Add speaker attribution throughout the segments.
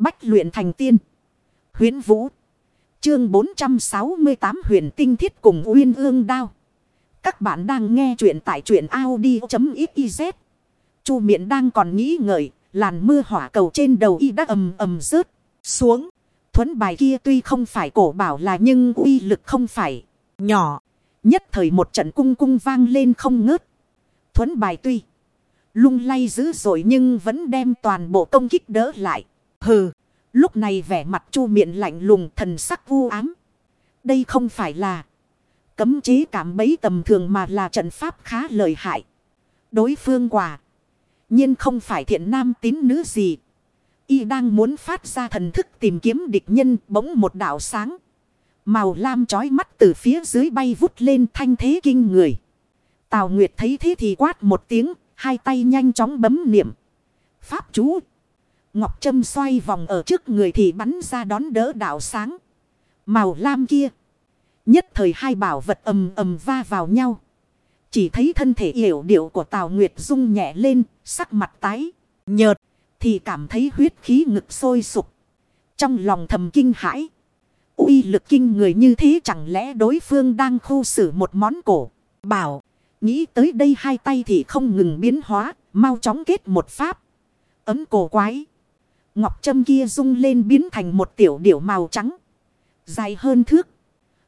Speaker 1: Bách luyện thành tiên. Huyến Vũ. Chương 468 huyền tinh thiết cùng uyên ương đao. Các bạn đang nghe truyện tại truyện Audi.xyz. Chu miệng đang còn nghĩ ngợi. Làn mưa hỏa cầu trên đầu y đã ầm ầm rớt xuống. Thuấn bài kia tuy không phải cổ bảo là nhưng uy lực không phải nhỏ. Nhất thời một trận cung cung vang lên không ngớt. Thuấn bài tuy lung lay dữ dội nhưng vẫn đem toàn bộ công kích đỡ lại. Hừ, lúc này vẻ mặt chu miệng lạnh lùng thần sắc vu ám. Đây không phải là cấm chế cảm bấy tầm thường mà là trận pháp khá lợi hại. Đối phương quả nhiên không phải thiện nam tín nữ gì. Y đang muốn phát ra thần thức tìm kiếm địch nhân bỗng một đạo sáng. Màu lam chói mắt từ phía dưới bay vút lên thanh thế kinh người. Tào Nguyệt thấy thế thì quát một tiếng, hai tay nhanh chóng bấm niệm. Pháp chú. Ngọc Trâm xoay vòng ở trước người thì bắn ra đón đỡ đạo sáng. Màu lam kia. Nhất thời hai bảo vật ầm ầm va vào nhau. Chỉ thấy thân thể yểu điệu của Tào Nguyệt rung nhẹ lên, sắc mặt tái, nhợt, thì cảm thấy huyết khí ngực sôi sục. Trong lòng thầm kinh hãi. uy lực kinh người như thế chẳng lẽ đối phương đang khu xử một món cổ. Bảo, nghĩ tới đây hai tay thì không ngừng biến hóa, mau chóng kết một pháp. Ấm cổ quái. Ngọc Trâm kia rung lên biến thành một tiểu điểu màu trắng. Dài hơn thước.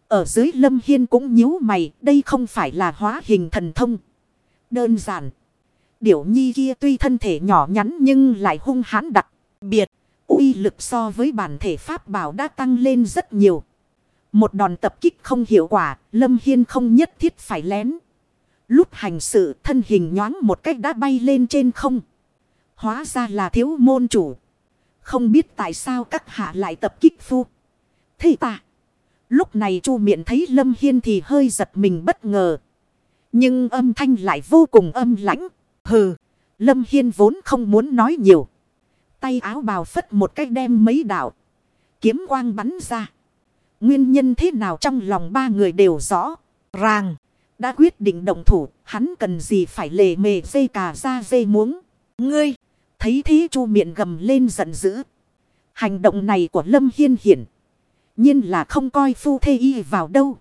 Speaker 1: Ở dưới lâm hiên cũng nhíu mày, đây không phải là hóa hình thần thông. Đơn giản. Điểu nhi kia tuy thân thể nhỏ nhắn nhưng lại hung hãn đặc biệt. uy lực so với bản thể pháp bảo đã tăng lên rất nhiều. Một đòn tập kích không hiệu quả, lâm hiên không nhất thiết phải lén. Lúc hành sự thân hình nhoáng một cách đã bay lên trên không. Hóa ra là thiếu môn chủ. Không biết tại sao các hạ lại tập kích phu. Thế ta. Lúc này chu miệng thấy Lâm Hiên thì hơi giật mình bất ngờ. Nhưng âm thanh lại vô cùng âm lãnh. Hừ. Lâm Hiên vốn không muốn nói nhiều. Tay áo bào phất một cách đem mấy đạo. Kiếm quang bắn ra. Nguyên nhân thế nào trong lòng ba người đều rõ. Ràng. Đã quyết định động thủ. Hắn cần gì phải lề mề dây cà ra dây muống. Ngươi. Thấy thế chu miệng gầm lên giận dữ. Hành động này của Lâm Hiên hiển nhiên là không coi phu thê y vào đâu.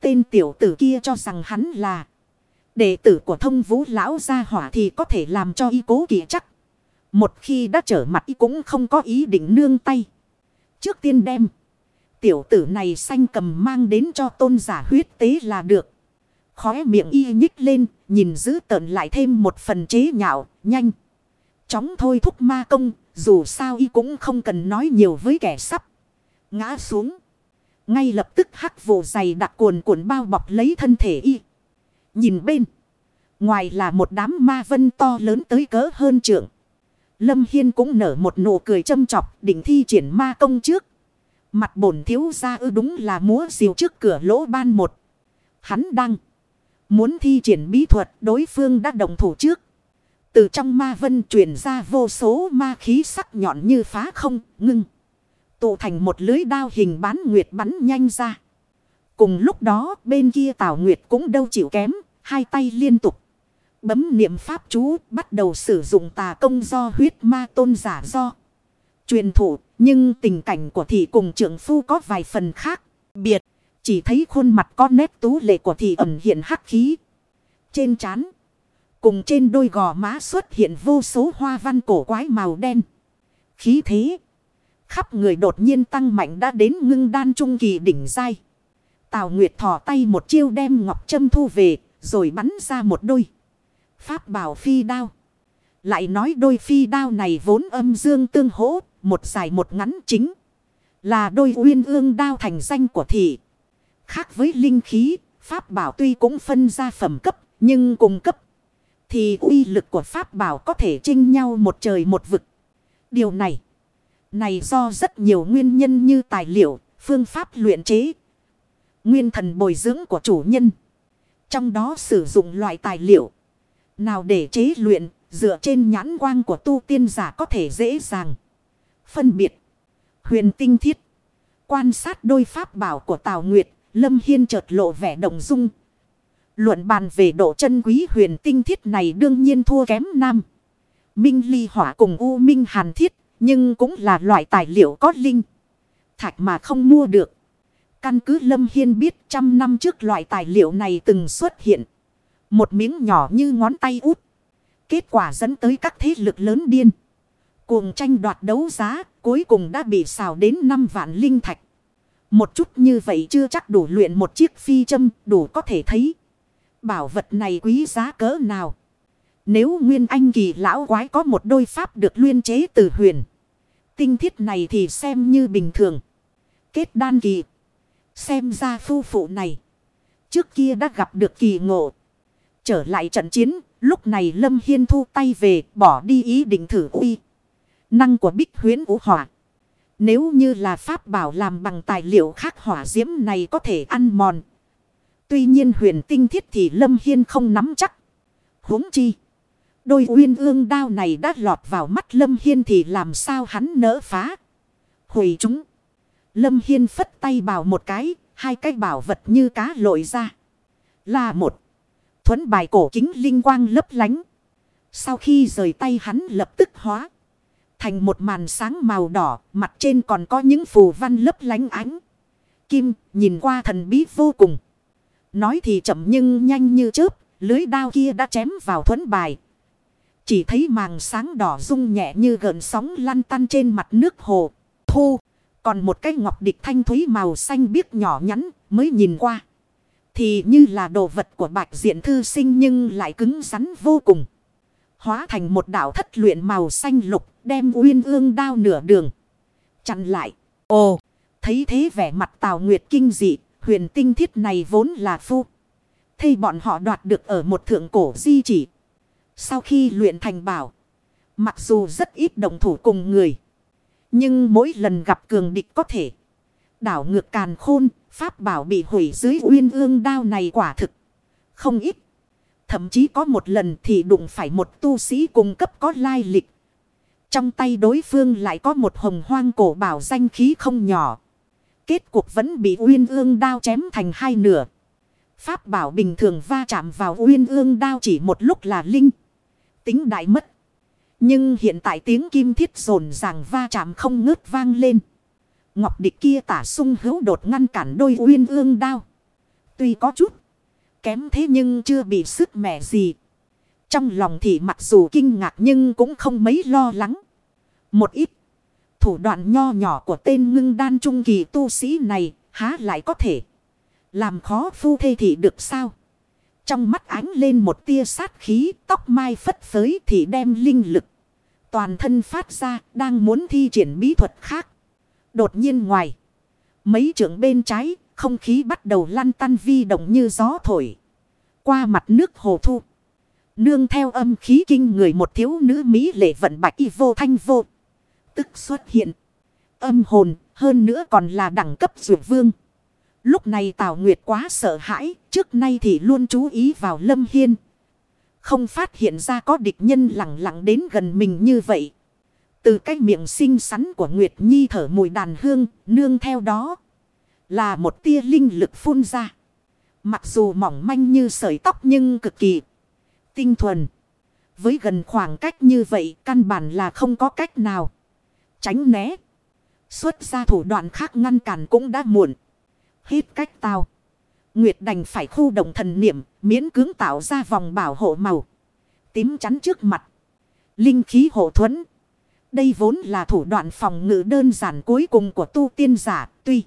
Speaker 1: Tên tiểu tử kia cho rằng hắn là đệ tử của thông vũ lão gia hỏa thì có thể làm cho y cố kỵ chắc. Một khi đã trở mặt y cũng không có ý định nương tay. Trước tiên đem. Tiểu tử này xanh cầm mang đến cho tôn giả huyết tế là được. Khóe miệng y nhích lên, nhìn giữ tợn lại thêm một phần chế nhạo, nhanh. Chóng thôi thúc ma công, dù sao y cũng không cần nói nhiều với kẻ sắp ngã xuống. Ngay lập tức hắc vụ dày đặc cuồn cuộn bao bọc lấy thân thể y. Nhìn bên. Ngoài là một đám ma vân to lớn tới cỡ hơn trượng. Lâm Hiên cũng nở một nụ cười châm chọc định thi triển ma công trước. Mặt bổn thiếu ra ư đúng là múa diều trước cửa lỗ ban một. Hắn đang muốn thi triển bí thuật đối phương đã đồng thủ trước. Từ trong ma vân truyền ra vô số ma khí sắc nhọn như phá không, ngưng. Tụ thành một lưới đao hình bán nguyệt bắn nhanh ra. Cùng lúc đó, bên kia Tào Nguyệt cũng đâu chịu kém. Hai tay liên tục. Bấm niệm pháp chú, bắt đầu sử dụng tà công do huyết ma tôn giả do. Truyền thủ nhưng tình cảnh của thị cùng trưởng phu có vài phần khác. Biệt chỉ thấy khuôn mặt có nét tú lệ của thị ẩn hiện hắc khí. Trên trán cùng trên đôi gò má xuất hiện vô số hoa văn cổ quái màu đen. Khí thế khắp người đột nhiên tăng mạnh đã đến ngưng đan trung kỳ đỉnh dai. Tào Nguyệt thò tay một chiêu đem ngọc châm thu về, rồi bắn ra một đôi. Pháp bảo phi đao. Lại nói đôi phi đao này vốn âm dương tương hỗ, một dài một ngắn chính. Là đôi uyên ương đao thành danh của thị. Khác với linh khí, pháp bảo tuy cũng phân ra phẩm cấp, nhưng cùng cấp. Thì uy lực của pháp bảo có thể chênh nhau một trời một vực. Điều này. Này do rất nhiều nguyên nhân như tài liệu, phương pháp luyện chế, nguyên thần bồi dưỡng của chủ nhân. Trong đó sử dụng loại tài liệu nào để chế luyện, dựa trên nhãn quang của tu tiên giả có thể dễ dàng phân biệt. Huyền tinh thiết, quan sát đôi pháp bảo của Tào Nguyệt, Lâm Hiên chợt lộ vẻ động dung. Luận bàn về độ chân quý huyền tinh thiết này đương nhiên thua kém nam. Minh ly hỏa cùng U Minh hàn thiết Nhưng cũng là loại tài liệu có linh. Thạch mà không mua được. Căn cứ Lâm Hiên biết trăm năm trước loại tài liệu này từng xuất hiện. Một miếng nhỏ như ngón tay út. Kết quả dẫn tới các thế lực lớn điên. Cuồng tranh đoạt đấu giá, cuối cùng đã bị xào đến 5 vạn linh thạch. Một chút như vậy chưa chắc đủ luyện một chiếc phi châm đủ có thể thấy. Bảo vật này quý giá cỡ nào. Nếu Nguyên Anh kỳ lão quái có một đôi pháp được luyện chế từ huyền. Tinh thiết này thì xem như bình thường. Kết đan kỳ. Xem ra phu phụ này. Trước kia đã gặp được kỳ ngộ. Trở lại trận chiến. Lúc này Lâm Hiên thu tay về. Bỏ đi ý định thử uy. Năng của bích huyến vũ hỏa. Nếu như là pháp bảo làm bằng tài liệu khác hỏa diễm này có thể ăn mòn. Tuy nhiên huyền tinh thiết thì Lâm Hiên không nắm chắc. huống chi. Đôi uyên ương đao này đã lọt vào mắt Lâm Hiên thì làm sao hắn nỡ phá. Hủy chúng. Lâm Hiên phất tay bảo một cái. Hai cái bảo vật như cá lội ra. Là một. Thuấn bài cổ kính linh quang lấp lánh. Sau khi rời tay hắn lập tức hóa. Thành một màn sáng màu đỏ. Mặt trên còn có những phù văn lấp lánh ánh. Kim, nhìn qua thần bí vô cùng. Nói thì chậm nhưng nhanh như chớp. Lưới đao kia đã chém vào thuấn bài. Chỉ thấy màng sáng đỏ rung nhẹ như gợn sóng lăn tăn trên mặt nước hồ. Thu. Còn một cái ngọc địch thanh thúy màu xanh biếc nhỏ nhắn mới nhìn qua. Thì như là đồ vật của bạch diện thư sinh nhưng lại cứng rắn vô cùng. Hóa thành một đảo thất luyện màu xanh lục, đem uyên ương đao nửa đường. Chặn lại. Ồ. Thấy thế vẻ mặt Tào Nguyệt kinh dị. Huyền tinh thiết này vốn là phu. thay bọn họ đoạt được ở một thượng cổ di chỉ. Sau khi luyện thành bảo. Mặc dù rất ít đồng thủ cùng người. Nhưng mỗi lần gặp cường địch có thể. Đảo ngược càn khôn. Pháp bảo bị hủy dưới uyên ương đao này quả thực. Không ít. Thậm chí có một lần thì đụng phải một tu sĩ cung cấp có lai lịch. Trong tay đối phương lại có một hồng hoang cổ bảo danh khí không nhỏ. Kết cuộc vẫn bị uyên ương đao chém thành hai nửa. Pháp bảo bình thường va chạm vào uyên ương đao chỉ một lúc là linh. Tính đại mất. Nhưng hiện tại tiếng kim thiết rồn ràng va chạm không ngớt vang lên. Ngọc địch kia tả sung hữu đột ngăn cản đôi uyên ương đao. Tuy có chút, kém thế nhưng chưa bị sức mẻ gì. Trong lòng thì mặc dù kinh ngạc nhưng cũng không mấy lo lắng. Một ít thủ đoạn nho nhỏ của tên ngưng đan trung kỳ tu sĩ này, há lại có thể làm khó phu thê thị được sao? Trong mắt ánh lên một tia sát khí, tóc mai phất phới thì đem linh lực. Toàn thân phát ra, đang muốn thi triển bí thuật khác. Đột nhiên ngoài. Mấy trưởng bên trái, không khí bắt đầu lăn tăn vi động như gió thổi. Qua mặt nước hồ thu. Nương theo âm khí kinh người một thiếu nữ Mỹ lệ vận bạch y vô thanh vô. Tức xuất hiện. Âm hồn, hơn nữa còn là đẳng cấp dược vương. Lúc này Tào Nguyệt quá sợ hãi. Trước nay thì luôn chú ý vào Lâm Hiên. Không phát hiện ra có địch nhân lặng lặng đến gần mình như vậy. Từ cái miệng xinh xắn của Nguyệt Nhi thở mùi đàn hương. Nương theo đó. Là một tia linh lực phun ra. Mặc dù mỏng manh như sợi tóc nhưng cực kỳ tinh thuần. Với gần khoảng cách như vậy, căn bản là không có cách nào. Tránh né. Xuất ra thủ đoạn khác ngăn cản cũng đã muộn. Hết cách tao. Nguyệt đành phải khu động thần niệm, miễn cưỡng tạo ra vòng bảo hộ màu. Tím chắn trước mặt. Linh khí hộ thuẫn. Đây vốn là thủ đoạn phòng ngự đơn giản cuối cùng của tu tiên giả. Tuy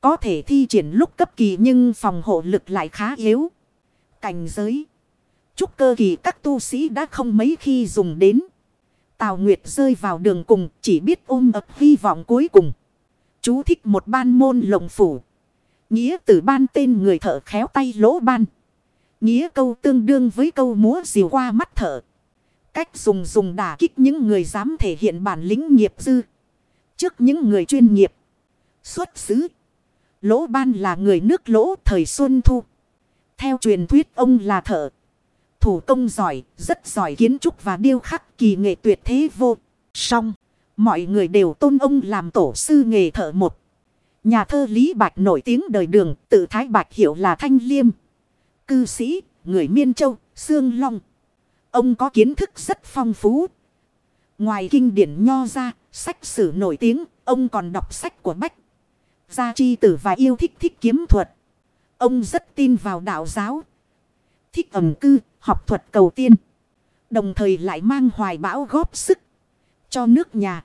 Speaker 1: có thể thi triển lúc cấp kỳ nhưng phòng hộ lực lại khá yếu. Cảnh giới. Trúc cơ kỳ các tu sĩ đã không mấy khi dùng đến. Tào Nguyệt rơi vào đường cùng, chỉ biết ôm ập hy vọng cuối cùng. Chú thích một ban môn lồng phủ. Nghĩa từ ban tên người thợ khéo tay lỗ ban. Nghĩa câu tương đương với câu múa diều qua mắt thợ. Cách dùng dùng đả kích những người dám thể hiện bản lĩnh nghiệp dư. Trước những người chuyên nghiệp. Xuất xứ. Lỗ ban là người nước lỗ thời Xuân Thu. Theo truyền thuyết ông là thợ. Thủ công giỏi, rất giỏi kiến trúc và điêu khắc kỳ nghệ tuyệt thế vô. Xong, mọi người đều tôn ông làm tổ sư nghề thợ một. Nhà thơ Lý Bạch nổi tiếng đời đường, tự Thái Bạch hiệu là Thanh Liêm. Cư sĩ, người Miên Châu, Sương Long. Ông có kiến thức rất phong phú. Ngoài kinh điển nho ra, Sách sử nổi tiếng, ông còn đọc sách của Bách. Gia Chi Tử và yêu thích thích kiếm thuật. Ông rất tin vào đạo giáo. Thích ẩm cư, học thuật cầu tiên. Đồng thời lại mang hoài bão góp sức cho nước nhà.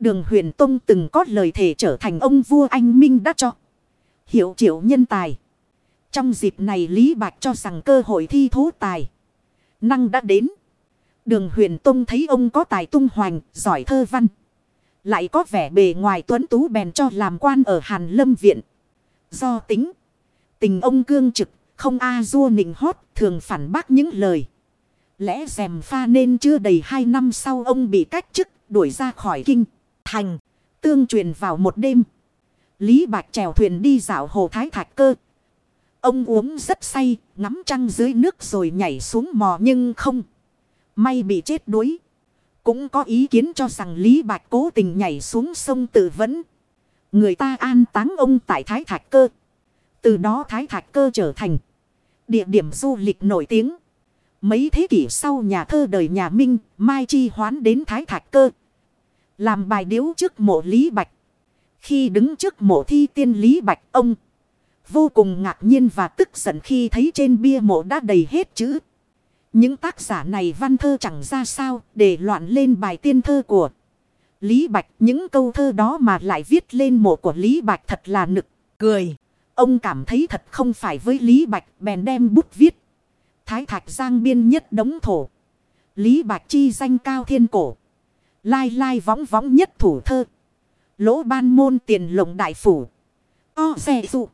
Speaker 1: Đường huyền Tông từng có lời thể trở thành ông vua anh Minh đã cho. Hiệu triệu nhân tài. Trong dịp này Lý Bạch cho rằng cơ hội thi thú tài. Năng đã đến. Đường huyền Tông thấy ông có tài tung hoành, giỏi thơ văn. Lại có vẻ bề ngoài tuấn tú bèn cho làm quan ở Hàn Lâm Viện. Do tính. Tình ông cương trực, không a dua nịnh hót, thường phản bác những lời. Lẽ dèm pha nên chưa đầy hai năm sau ông bị cách chức, đuổi ra khỏi kinh. Thành, tương truyền vào một đêm. Lý Bạch chèo thuyền đi dạo hồ Thái Thạch Cơ. Ông uống rất say, ngắm trăng dưới nước rồi nhảy xuống mò nhưng không. May bị chết đuối. Cũng có ý kiến cho rằng Lý Bạch cố tình nhảy xuống sông tự vẫn. Người ta an táng ông tại Thái Thạch Cơ. Từ đó Thái Thạch Cơ trở thành địa điểm du lịch nổi tiếng. Mấy thế kỷ sau nhà thơ đời nhà Minh, Mai Chi hoán đến Thái Thạch Cơ. Làm bài điếu trước mộ Lý Bạch. Khi đứng trước mộ thi tiên Lý Bạch ông. Vô cùng ngạc nhiên và tức giận khi thấy trên bia mộ đã đầy hết chữ. Những tác giả này văn thơ chẳng ra sao để loạn lên bài tiên thơ của Lý Bạch. Những câu thơ đó mà lại viết lên mộ của Lý Bạch thật là nực, cười. Ông cảm thấy thật không phải với Lý Bạch, bèn đem bút viết. Thái thạch giang biên nhất đống thổ. Lý Bạch chi danh cao thiên cổ. Lai lai võng võng nhất thủ thơ. Lỗ ban môn tiền lộng đại phủ. O xe dụ.